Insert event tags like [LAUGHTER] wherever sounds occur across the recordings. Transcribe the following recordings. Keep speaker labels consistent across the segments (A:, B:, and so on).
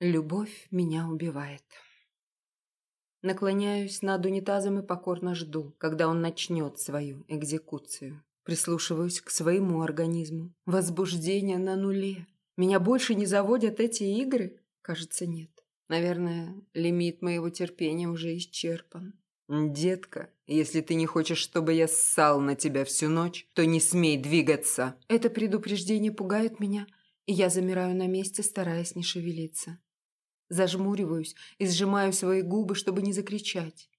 A: Любовь меня убивает. Наклоняюсь над унитазом и покорно жду, когда он начнет свою экзекуцию. Прислушиваюсь к своему организму. Возбуждение на нуле. Меня больше не заводят эти игры? Кажется, нет. Наверное, лимит моего терпения уже исчерпан.
B: «Детка, если ты не хочешь, чтобы я ссал на тебя всю ночь, то не смей двигаться».
A: Это предупреждение пугает меня, и я замираю на месте, стараясь не шевелиться. Зажмуриваюсь и сжимаю свои губы, чтобы не закричать.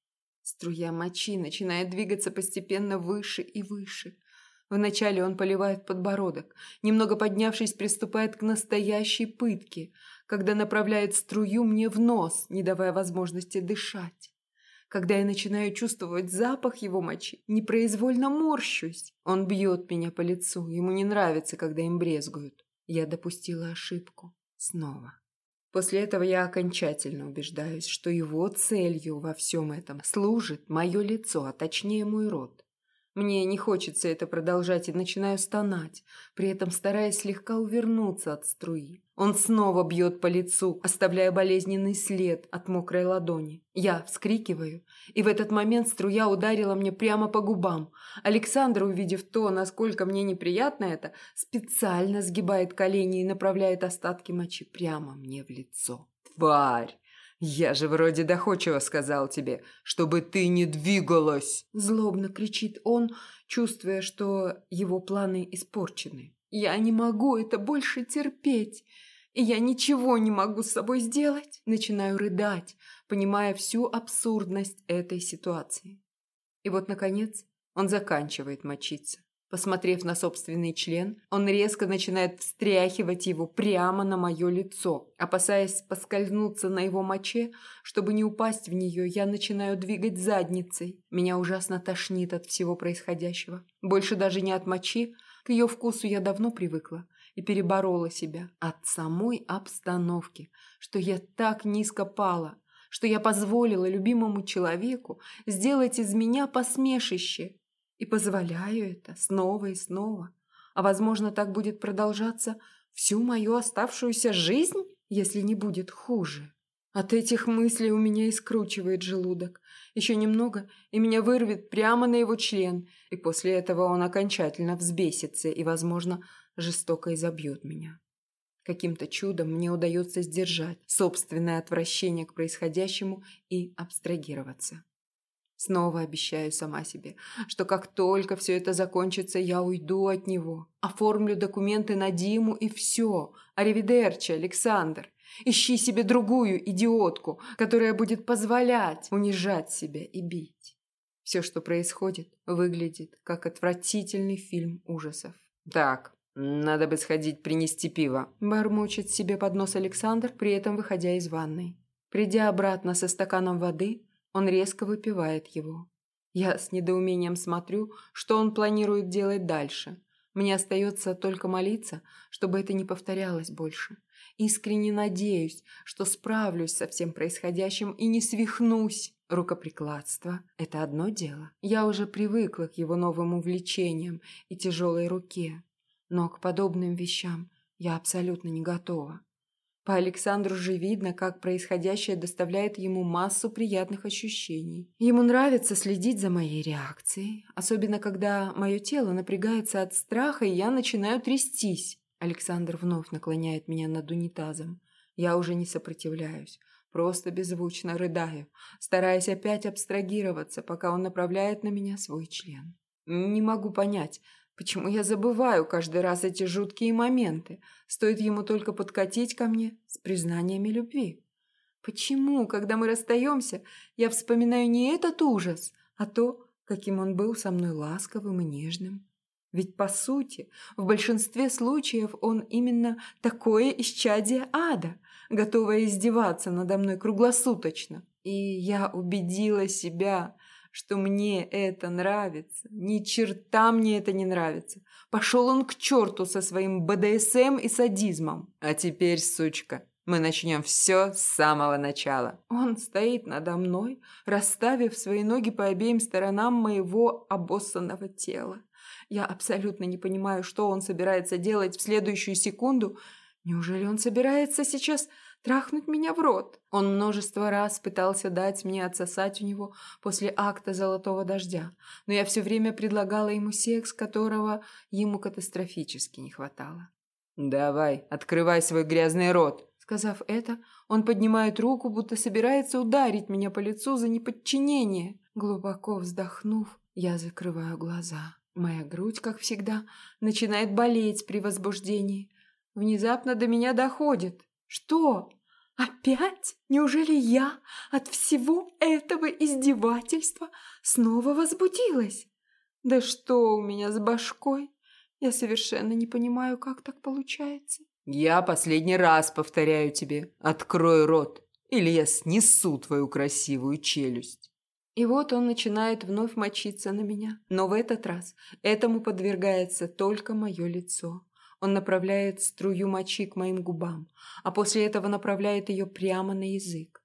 A: Струя мочи начинает двигаться постепенно выше и выше. Вначале он поливает подбородок, немного поднявшись, приступает к настоящей пытке, когда направляет струю мне в нос, не давая возможности дышать. Когда я начинаю чувствовать запах его мочи, непроизвольно морщусь. Он бьет меня по лицу, ему не нравится, когда им брезгуют. Я допустила ошибку. Снова. После этого я окончательно убеждаюсь, что его целью во всем этом служит мое лицо, а точнее мой рот. Мне не хочется это продолжать и начинаю стонать, при этом стараясь слегка увернуться от струи. Он снова бьет по лицу, оставляя болезненный след от мокрой ладони. Я вскрикиваю, и в этот момент струя ударила мне прямо по губам. Александр, увидев то, насколько мне неприятно это, специально сгибает колени и направляет остатки мочи прямо мне в лицо.
B: «Тварь! Я же вроде доходчиво сказал тебе, чтобы ты не двигалась!»
A: Злобно кричит он, чувствуя, что его планы испорчены. «Я не могу это больше терпеть!» И я ничего не могу с собой сделать, начинаю рыдать, понимая всю абсурдность этой ситуации. И вот, наконец, он заканчивает мочиться. Посмотрев на собственный член, он резко начинает встряхивать его прямо на мое лицо. Опасаясь поскользнуться на его моче, чтобы не упасть в нее, я начинаю двигать задницей. Меня ужасно тошнит от всего происходящего. Больше даже не от мочи, к ее вкусу я давно привыкла и переборола себя от самой обстановки, что я так низко пала, что я позволила любимому человеку сделать из меня посмешище и позволяю это снова и снова. А возможно, так будет продолжаться всю мою оставшуюся жизнь, если не будет хуже. От этих мыслей у меня искручивает желудок. Еще немного, и меня вырвет прямо на его член, и после этого он окончательно взбесится и, возможно, жестоко изобьет меня. Каким-то чудом мне удается сдержать собственное отвращение к происходящему и абстрагироваться. Снова обещаю сама себе, что как только все это закончится, я уйду от него. Оформлю документы на Диму и все. Аривидерчи, Александр. Ищи себе другую идиотку, которая будет позволять унижать себя и бить. Все, что происходит, выглядит как отвратительный фильм ужасов.
B: Так, «Надо бы сходить принести пиво», –
A: бормочет себе под нос Александр, при этом выходя из ванной. Придя обратно со стаканом воды, он резко выпивает его. Я с недоумением смотрю, что он планирует делать дальше. Мне остается только молиться, чтобы это не повторялось больше. Искренне надеюсь, что справлюсь со всем происходящим и не свихнусь. Рукоприкладство – это одно дело. Я уже привыкла к его новым увлечениям и тяжелой руке. Но к подобным вещам я абсолютно не готова. По Александру же видно, как происходящее доставляет ему массу приятных ощущений. Ему нравится следить за моей реакцией, особенно когда мое тело напрягается от страха, и я начинаю трястись. Александр вновь наклоняет меня над унитазом. Я уже не сопротивляюсь, просто беззвучно рыдаю, стараясь опять абстрагироваться, пока он направляет на меня свой член. Не могу понять, Почему я забываю каждый раз эти жуткие моменты? Стоит ему только подкатить ко мне с признаниями любви. Почему, когда мы расстаемся, я вспоминаю не этот ужас, а то, каким он был со мной ласковым и нежным? Ведь, по сути, в большинстве случаев он именно такое исчадие ада, готовое издеваться надо мной круглосуточно. И я убедила себя, что мне это нравится. Ни черта мне это не нравится. Пошел он к черту со своим БДСМ и садизмом.
B: А теперь, сучка, мы начнем все с самого начала.
A: Он стоит надо мной, расставив свои ноги по обеим сторонам моего обоссанного тела. Я абсолютно не понимаю, что он собирается делать в следующую секунду. Неужели он собирается сейчас трахнуть меня в рот? Он множество раз пытался дать мне отсосать у него после акта золотого дождя, но я все время предлагала ему секс, которого ему катастрофически не хватало.
B: «Давай, открывай свой грязный рот!»
A: Сказав это, он поднимает руку, будто собирается ударить меня по лицу за неподчинение. Глубоко вздохнув, я закрываю глаза. Моя грудь, как всегда, начинает болеть при возбуждении. Внезапно до меня доходит. Что? Опять? Неужели я от всего этого издевательства снова возбудилась? Да что у меня с башкой? Я совершенно не понимаю, как так получается.
B: Я последний раз повторяю тебе, открой рот, или я снесу твою красивую челюсть.
A: И вот он начинает вновь мочиться на меня. Но в этот раз этому подвергается только мое лицо. Он направляет струю мочи к моим губам, а после этого направляет ее прямо на язык.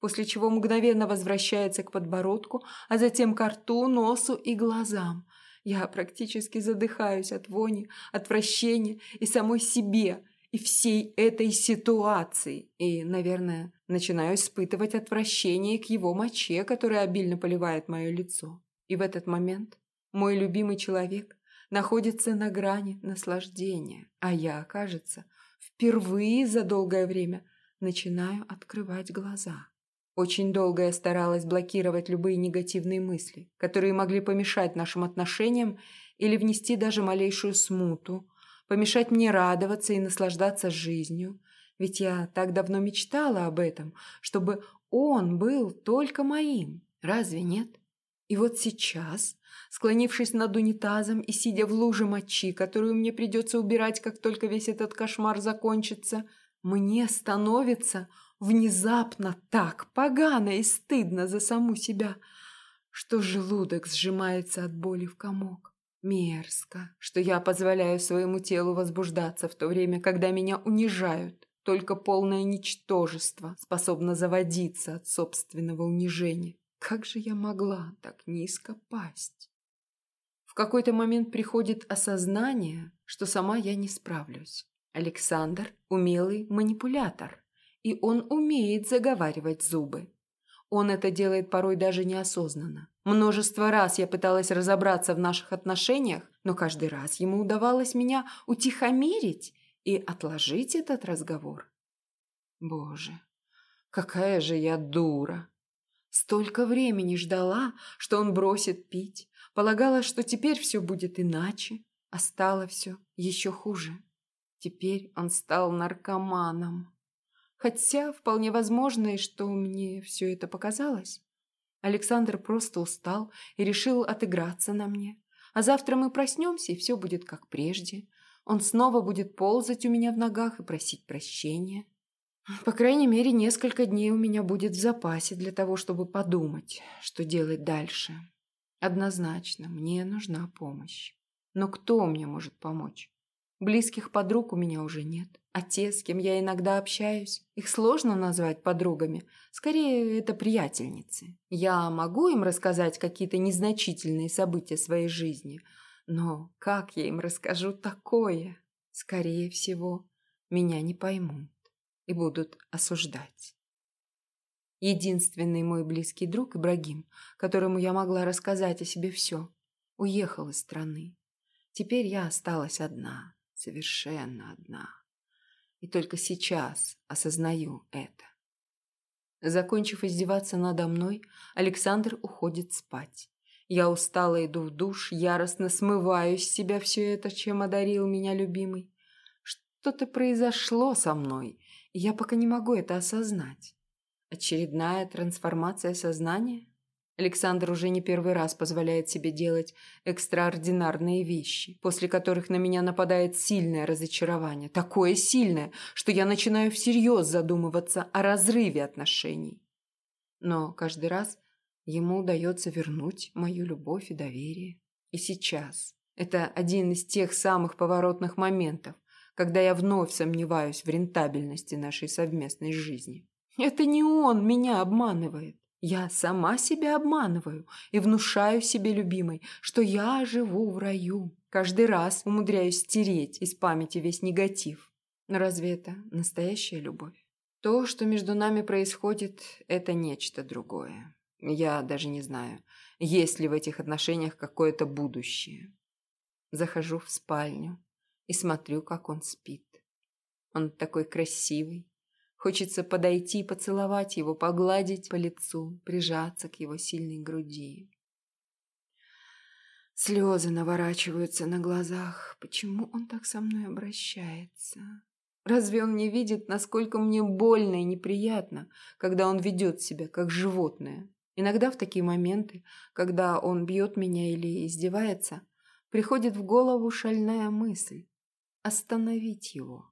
A: После чего мгновенно возвращается к подбородку, а затем к рту, носу и глазам. Я практически задыхаюсь от вони, отвращения и самой себе, и всей этой ситуации. И, наверное, начинаю испытывать отвращение к его моче, которая обильно поливает мое лицо. И в этот момент мой любимый человек находится на грани наслаждения, а я, кажется, впервые за долгое время начинаю открывать глаза. Очень долго я старалась блокировать любые негативные мысли, которые могли помешать нашим отношениям или внести даже малейшую смуту, помешать мне радоваться и наслаждаться жизнью. Ведь я так давно мечтала об этом, чтобы он был только моим. Разве нет? И вот сейчас, склонившись над унитазом и сидя в луже мочи, которую мне придется убирать, как только весь этот кошмар закончится, мне становится внезапно так погано и стыдно за саму себя, что желудок сжимается от боли в комок. Мерзко, что я позволяю своему телу возбуждаться в то время, когда меня унижают. Только полное ничтожество способно заводиться от собственного унижения. Как же я могла так низко пасть? В какой-то момент приходит осознание, что сама я не справлюсь. Александр – умелый манипулятор и он умеет заговаривать зубы. Он это делает порой даже неосознанно. Множество раз я пыталась разобраться в наших отношениях, но каждый раз ему удавалось меня утихомирить и отложить этот разговор. Боже, какая же я дура! Столько времени ждала, что он бросит пить. Полагала, что теперь все будет иначе, а стало все еще хуже. Теперь он стал наркоманом. Хотя вполне возможно, что мне все это показалось. Александр просто устал и решил отыграться на мне. А завтра мы проснемся, и все будет как прежде. Он снова будет ползать у меня в ногах и просить прощения. По крайней мере, несколько дней у меня будет в запасе для того, чтобы подумать, что делать дальше. Однозначно, мне нужна помощь. Но кто мне может помочь? Близких подруг у меня уже нет. А те, с кем я иногда общаюсь, их сложно назвать подругами. Скорее, это приятельницы. Я могу им рассказать какие-то незначительные события своей жизни, но как я им расскажу такое? Скорее всего, меня не поймут и будут осуждать. Единственный мой близкий друг Ибрагим, которому я могла рассказать о себе все, уехал из страны. Теперь я осталась одна совершенно одна. И только сейчас осознаю это. Закончив издеваться надо мной, Александр уходит спать. Я устало иду в душ, яростно смываю с себя все это, чем одарил меня любимый. Что-то произошло со мной, я пока не могу это осознать. Очередная трансформация сознания? Александр уже не первый раз позволяет себе делать экстраординарные вещи, после которых на меня нападает сильное разочарование. Такое сильное, что я начинаю всерьез задумываться о разрыве отношений. Но каждый раз ему удается вернуть мою любовь и доверие. И сейчас. Это один из тех самых поворотных моментов, когда я вновь сомневаюсь в рентабельности нашей совместной жизни. Это не он меня обманывает. Я сама себя обманываю и внушаю себе, любимой, что я живу в раю. Каждый раз умудряюсь стереть из памяти весь негатив. Разве это настоящая любовь? То, что между нами происходит, это нечто другое. Я даже не знаю, есть ли в этих отношениях какое-то будущее. Захожу в спальню и смотрю, как он спит. Он такой красивый. Хочется подойти, поцеловать его, погладить по лицу, прижаться к его сильной груди. Слезы наворачиваются на глазах. Почему он так со мной обращается? Разве он не видит, насколько мне больно и неприятно, когда он ведет себя как животное? Иногда в такие моменты, когда он бьет меня или издевается, приходит в голову шальная мысль – остановить его,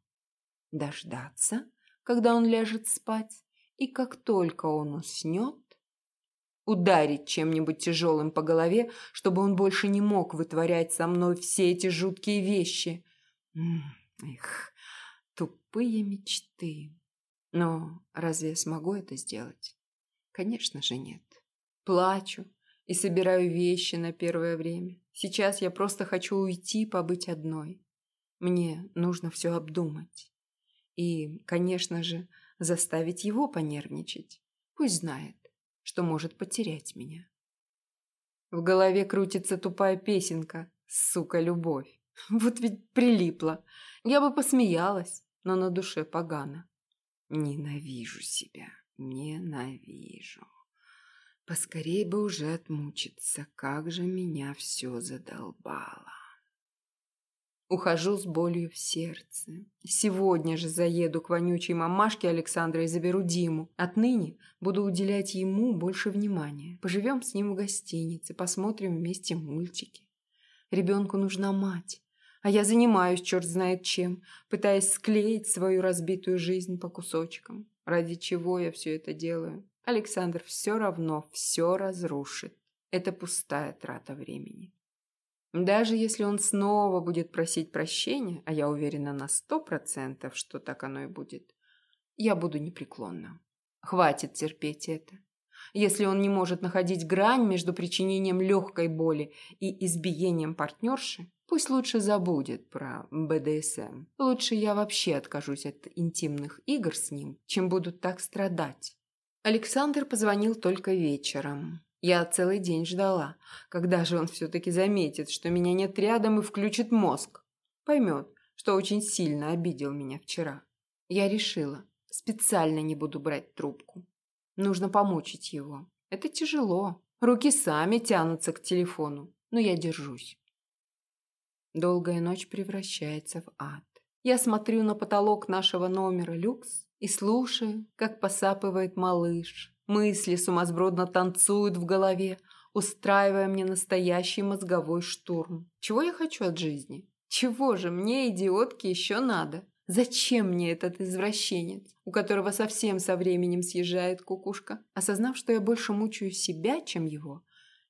A: дождаться, когда он ляжет спать, и как только он уснет, ударить чем-нибудь тяжелым по голове, чтобы он больше не мог вытворять со мной все эти жуткие вещи. Эх, тупые мечты. Но разве я смогу это сделать? Конечно же нет. Плачу и собираю вещи на первое время. Сейчас я просто хочу уйти, побыть одной. Мне нужно все обдумать. И, конечно же, заставить его понервничать. Пусть знает, что может потерять меня. В голове крутится тупая песенка «Сука, любовь». [LAUGHS] Вот ведь прилипла. Я бы посмеялась, но на душе погано. Ненавижу себя, ненавижу. Поскорей бы уже отмучиться, как же меня все задолбало. Ухожу с болью в сердце. Сегодня же заеду к вонючей мамашке Александра и заберу Диму. Отныне буду уделять ему больше внимания. Поживем с ним в гостинице, посмотрим вместе мультики. Ребенку нужна мать. А я занимаюсь черт знает чем, пытаясь склеить свою разбитую жизнь по кусочкам. Ради чего я все это делаю? Александр все равно все разрушит. Это пустая трата времени. Даже если он снова будет просить прощения, а я уверена на сто процентов, что так оно и будет, я буду непреклонна. Хватит терпеть это. Если он не может находить грань между причинением легкой боли и избиением партнерши, пусть лучше забудет про БДСМ. Лучше я вообще откажусь от интимных игр с ним, чем буду так страдать. Александр позвонил только вечером. Я целый день ждала, когда же он все-таки заметит, что меня нет рядом и включит мозг. Поймет, что очень сильно обидел меня вчера. Я решила, специально не буду брать трубку. Нужно помучить его. Это тяжело. Руки сами тянутся к телефону, но я держусь. Долгая ночь превращается в ад. Я смотрю на потолок нашего номера люкс и слушаю, как посапывает малыш, Мысли сумасбродно танцуют в голове, устраивая мне настоящий мозговой штурм. Чего я хочу от жизни? Чего же мне, идиотке, еще надо? Зачем мне этот извращенец, у которого совсем со временем съезжает кукушка? Осознав, что я больше мучаю себя, чем его,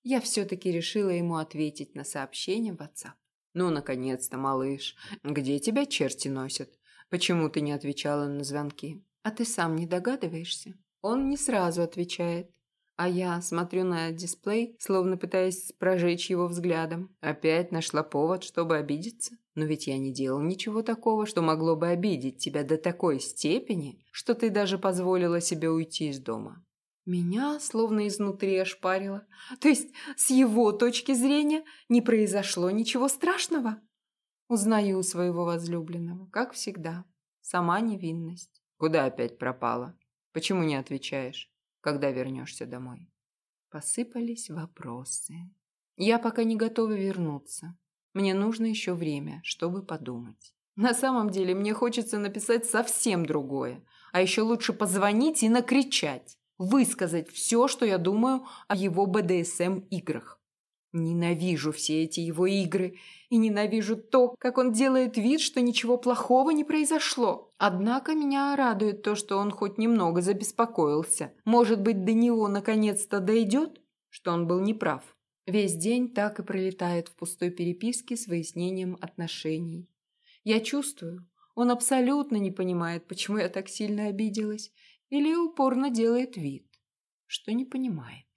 A: я все-таки решила ему ответить на сообщение в WhatsApp. «Ну, наконец-то, малыш, где тебя черти носят? Почему ты не отвечала на звонки? А ты сам не догадываешься?» Он не сразу отвечает, а я смотрю на дисплей, словно пытаясь прожечь его взглядом. Опять нашла повод, чтобы обидеться? Но ведь я не делал ничего такого, что могло бы обидеть тебя до такой степени, что ты даже позволила себе уйти из дома. Меня словно изнутри ошпарило. То есть, с его точки зрения, не произошло ничего страшного? Узнаю своего возлюбленного, как всегда. Сама невинность. Куда опять пропала? Почему не отвечаешь, когда вернешься домой? Посыпались вопросы. Я пока не готова вернуться. Мне нужно еще время, чтобы подумать. На самом деле мне хочется написать совсем другое. А еще лучше позвонить и накричать. Высказать все, что я думаю о его БДСМ-играх. Ненавижу все эти его игры и ненавижу то, как он делает вид, что ничего плохого не произошло. Однако меня радует то, что он хоть немного забеспокоился. Может быть, до него наконец-то дойдет, что он был неправ. Весь день так и пролетает в пустой переписке с выяснением отношений. Я чувствую, он абсолютно не понимает, почему я так сильно обиделась, или упорно делает вид, что не понимает.